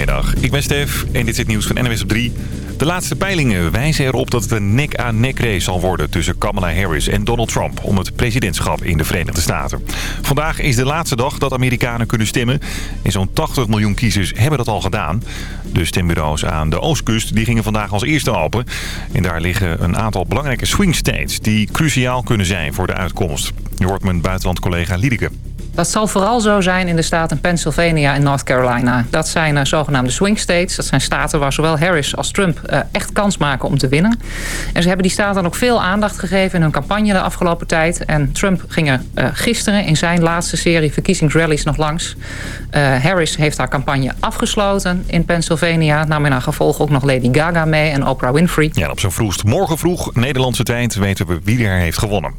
Goedemiddag, ik ben Stef en dit is het nieuws van NWS op 3. De laatste peilingen wijzen erop dat het een nek-aan-nek race zal worden... tussen Kamala Harris en Donald Trump om het presidentschap in de Verenigde Staten. Vandaag is de laatste dag dat Amerikanen kunnen stemmen. En zo'n 80 miljoen kiezers hebben dat al gedaan. De stembureaus aan de oostkust die gingen vandaag als eerste open. En daar liggen een aantal belangrijke swing states... die cruciaal kunnen zijn voor de uitkomst. Je hoort mijn buitenlandcollega Liedeke. Dat zal vooral zo zijn in de staten Pennsylvania en North Carolina. Dat zijn uh, zogenaamde swing states. Dat zijn staten waar zowel Harris als Trump uh, echt kans maken om te winnen. En ze hebben die staten ook veel aandacht gegeven in hun campagne de afgelopen tijd. En Trump ging er uh, gisteren in zijn laatste serie verkiezingsrallies nog langs. Harris heeft haar campagne afgesloten in Pennsylvania. Nam in haar gevolg ook nog Lady Gaga mee en Oprah Winfrey. Ja, op zo'n vroegst morgen vroeg, Nederlandse tijd, weten we wie er heeft gewonnen.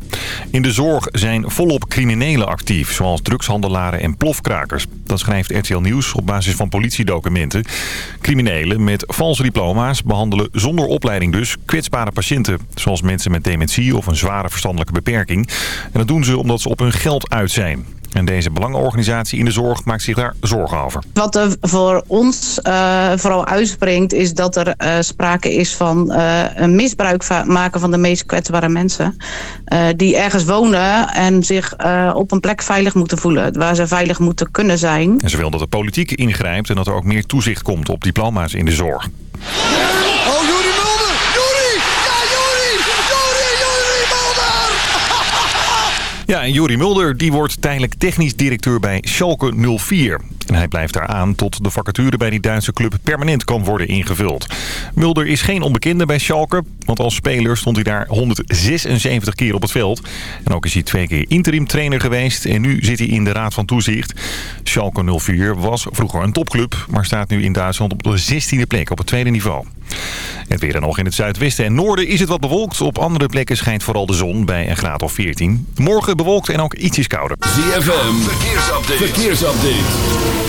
In de zorg zijn volop criminelen actief, zoals drugshandelaren en plofkrakers. Dat schrijft RTL Nieuws op basis van politiedocumenten. Criminelen met valse diploma's behandelen zonder opleiding dus kwetsbare patiënten. Zoals mensen met dementie of een zware verstandelijke beperking. En dat doen ze omdat ze op hun geld uit zijn. En deze belangenorganisatie in de zorg maakt zich daar zorgen over. Wat er voor ons uh, vooral uitspringt is dat er uh, sprake is van uh, een misbruik maken van de meest kwetsbare mensen. die ergens wonen en zich op een plek veilig moeten voelen. Waar ze veilig moeten kunnen zijn. En ze wil dat de politiek ingrijpt en dat er ook meer toezicht komt op diploma's in de zorg. Oh, Ja, en Jori Mulder die wordt tijdelijk technisch directeur bij Schalke 04. En hij blijft daar aan tot de vacature bij die Duitse club permanent kan worden ingevuld. Mulder is geen onbekende bij Schalke, want als speler stond hij daar 176 keer op het veld. En ook is hij twee keer interim trainer geweest en nu zit hij in de Raad van Toezicht. Schalke 04 was vroeger een topclub, maar staat nu in Duitsland op de 16e plek op het tweede niveau. Het weer dan nog in het zuidwesten en noorden is het wat bewolkt. Op andere plekken schijnt vooral de zon bij een graad of 14. Morgen bewolkt en ook ietsjes kouder. ZFM, verkeersupdate. verkeersupdate.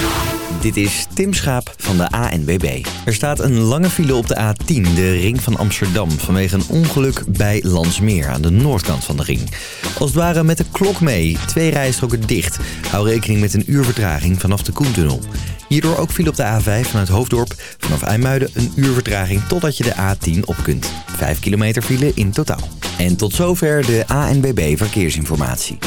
Dit is Tim Schaap van de ANWB. Er staat een lange file op de A10, de ring van Amsterdam... vanwege een ongeluk bij Landsmeer aan de noordkant van de ring. Als het ware met de klok mee, twee rijstroken dicht. Hou rekening met een uur vertraging vanaf de Koentunnel. Hierdoor ook file op de A5 vanuit Hoofddorp. Vanaf IJmuiden een uur vertraging totdat je de A10 op kunt. Vijf kilometer file in totaal. En tot zover de ANWB Verkeersinformatie.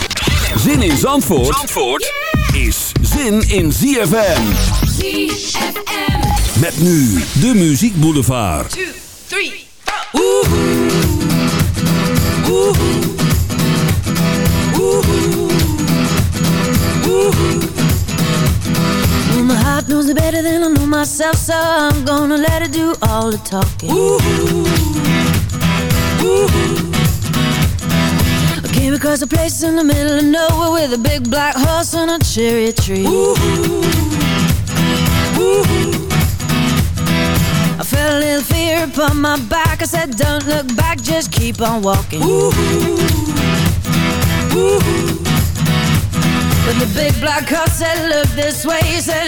Zin in Zandvoort, Zandvoort is zin in ZFM. ZFM. Met nu de Muziek Boulevard. 2, 3, 4. Oeh. Oeh. Knows it better than I know myself, so I'm gonna let it do all the talking. Ooh. Ooh. I came across a place in the middle of nowhere with a big black horse and a cherry tree. Ooh. Ooh. I felt a little fear upon my back. I said, Don't look back, just keep on walking. Ooh. Ooh. But the big black horse said, Look this way. He said,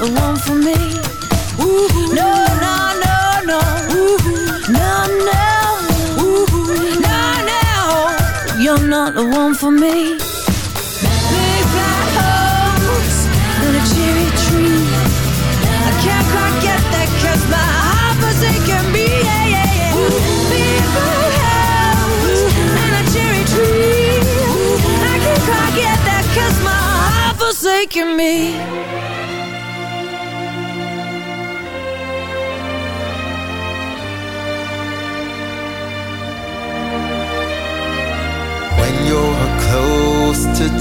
the one for me. Ooh, no, no, no, no. Ooh, no, no. Ooh, no, no. You're not the one for me. Big black holes and a cherry tree. I can't quite get that cause my heart was me. Yeah, yeah, yeah. Big black holes and a cherry tree. I can't quite get that cause my heart was aching me.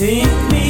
Sing me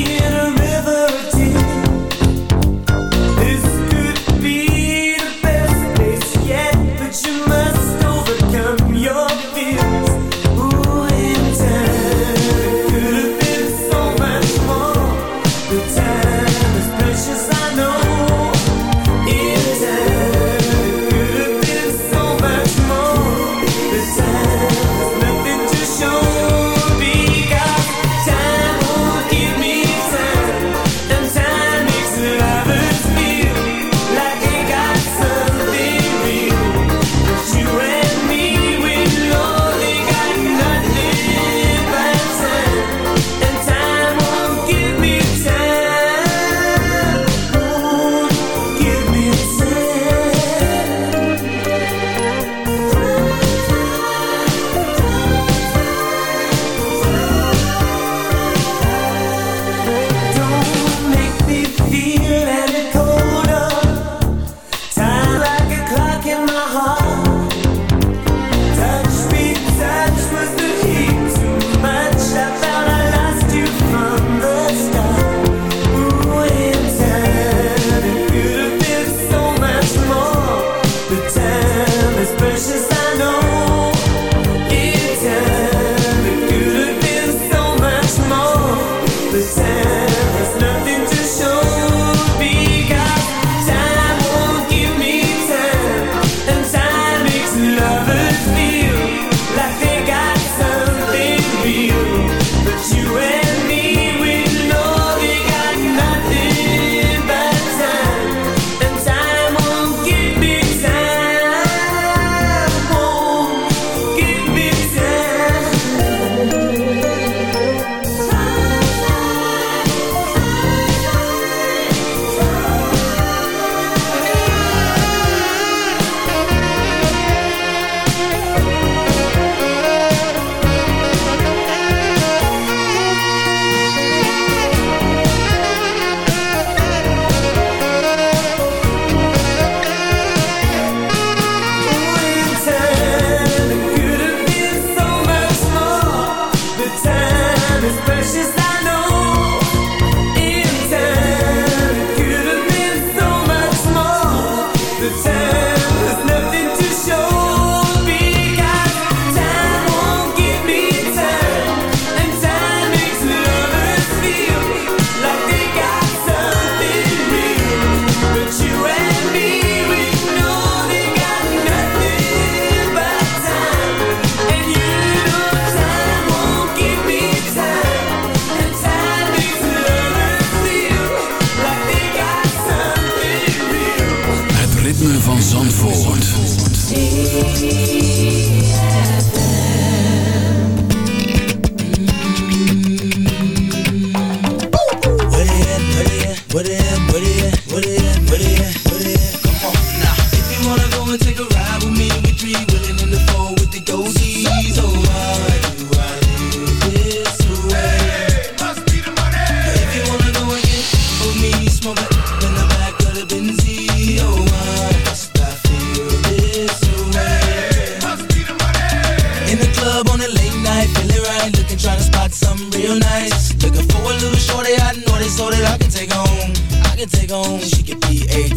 take home. I can take home. She could be 18,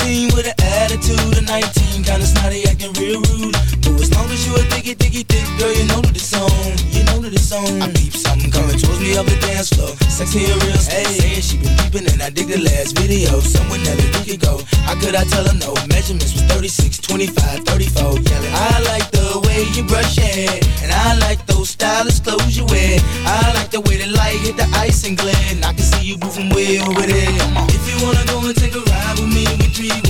18 with an attitude of 19, kinda snotty, acting real rude. But as long as you a thicky, thicky, thick girl, you know that it's on. You know that it's on. I peep something coming towards me up the dance floor. Sexy and real, hey. Saying she been peeping and I dig the last video. Somewhere Nelly we could go. How could I tell her no? Measurements was 36, 25, 34. Yelling, I like the way you brush your hair, and I like those stylish clothes you wear. I like the way the light hit the ice and. And I can see you moving way over there. If you wanna go and take a ride with me, we three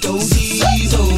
the four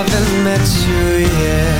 haven't met you yet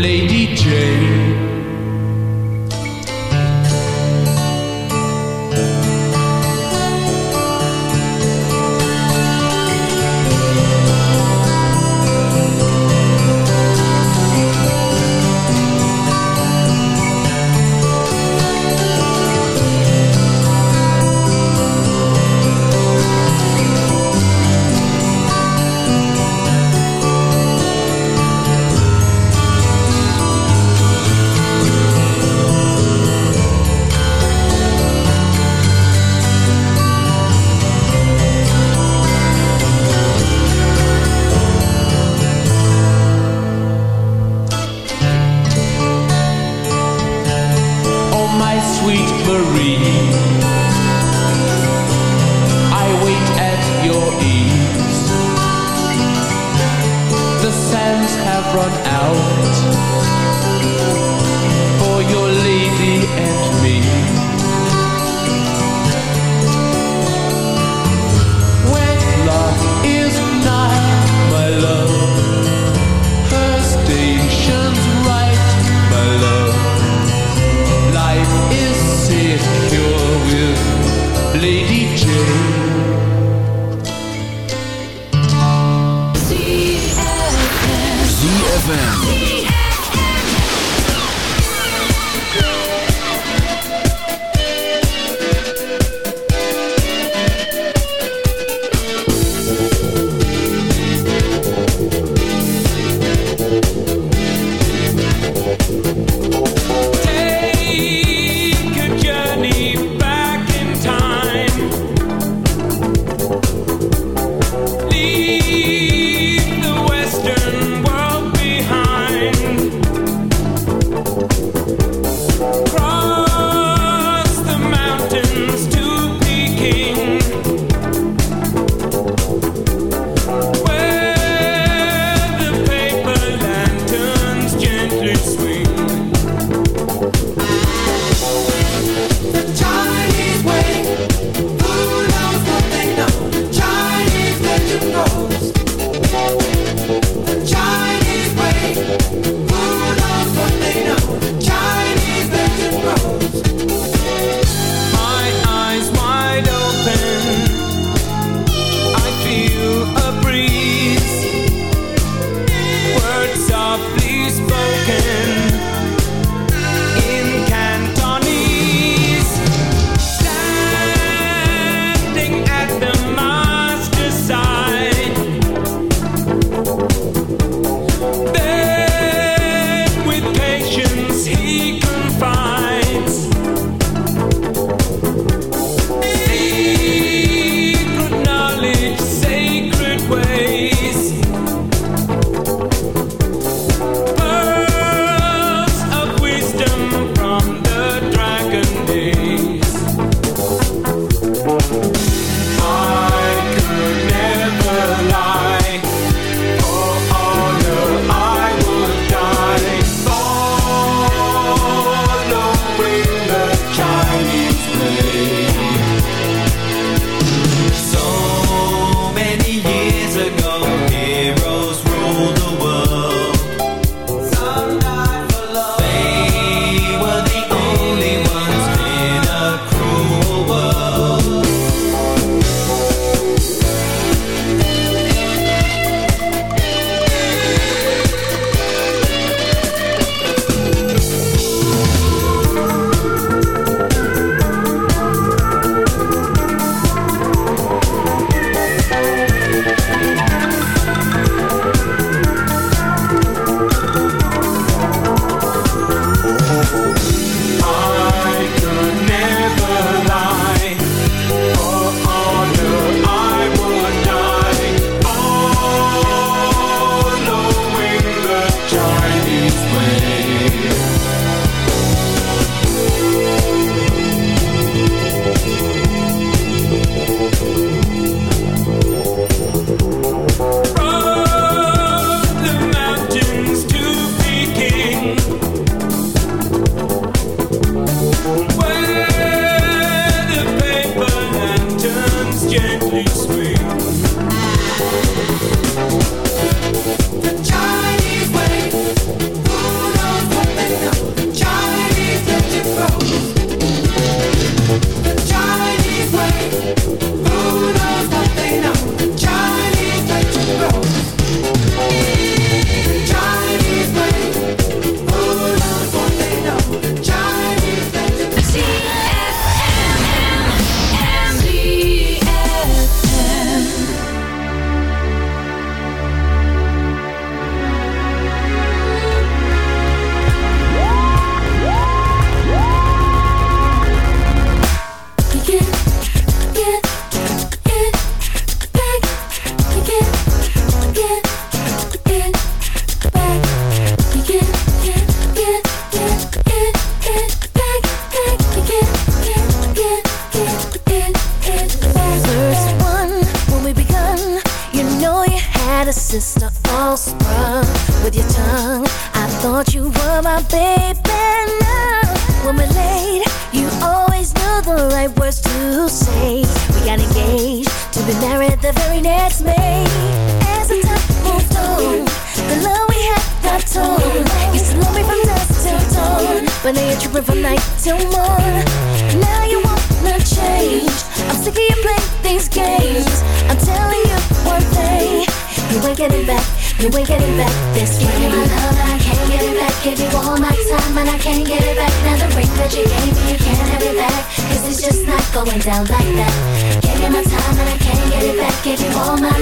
Lady Jane.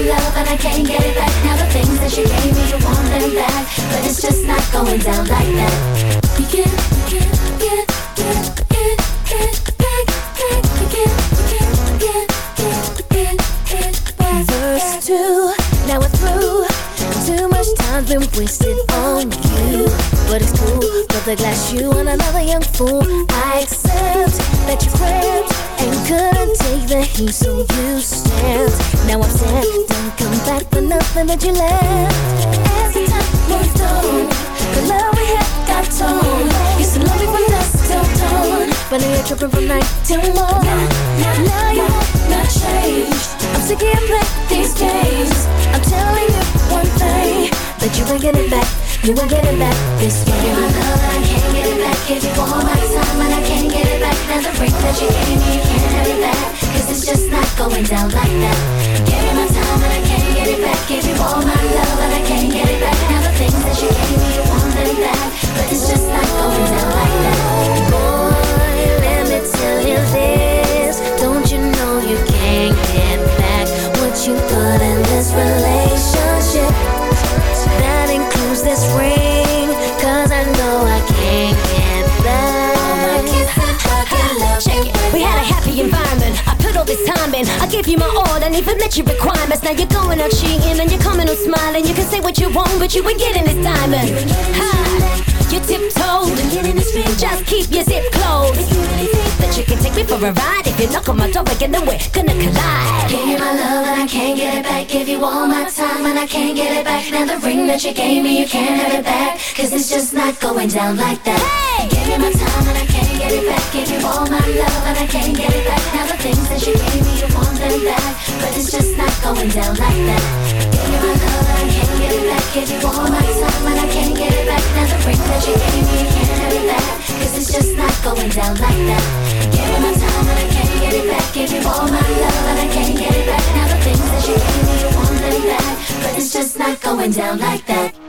Love and I can't get it back. Now the things that you gave me, you want them back. But it's just not going down like that. You get, you get, get, get, get, get back, back. You get, you get, get, get, get, get back. Verse two, now we're through. Too much time's been wasted on you. But it's cool, but the glass you and another young fool. I accept that you cramped and couldn't take the heat, so you stand. Now I'm sad, don't come back for nothing that you left. As the time moved on, the love we had got torn. Used to love me from dusk till dawn, but now you're tripping from night till morn. Now you wanna change. I'm sick of you playing these games. I'm telling you one thing that you ain't getting back. You ain't getting back this way. Give you my love and I can't get it back. Give you all my time and I can't get it the ring that you gave me, you can't have it back. Cause it's just not going down like that. Give you my time and I can't get it back. Give you all my love and I can't get it back. Now the things that you gave me, you want them back. But it's just not going down like that. Boy, let me tell you this. Don't you know you can't get back what you put in this relationship? This time in. I gave you my all and even met your requirements. Now you're going out cheating and you're coming home smiling. You can say what you want, but you ain't getting this diamond. Ha! You tiptoed. And getting this feeling. Just keep your zip closed. If you really think that you can take me for a ride, if you knock on my door again, then we're gonna collide. Give you my love and I can't get it back. Give you all my time and I can't get it back. Now the ring that you gave me, you can't have it back. Cause it's just not going down like that. Hey! Give you my time going down like that. Give you my and I can't get it back. Give you all my time and I can't get it back. Now the ring that you gave me, you can't have it back. Cause it's just not going down like that. Give you my time and I can't get it back. Give you all my love and I can't get it back. Now the things that you gave me, you want them back. But it's just not going down like that.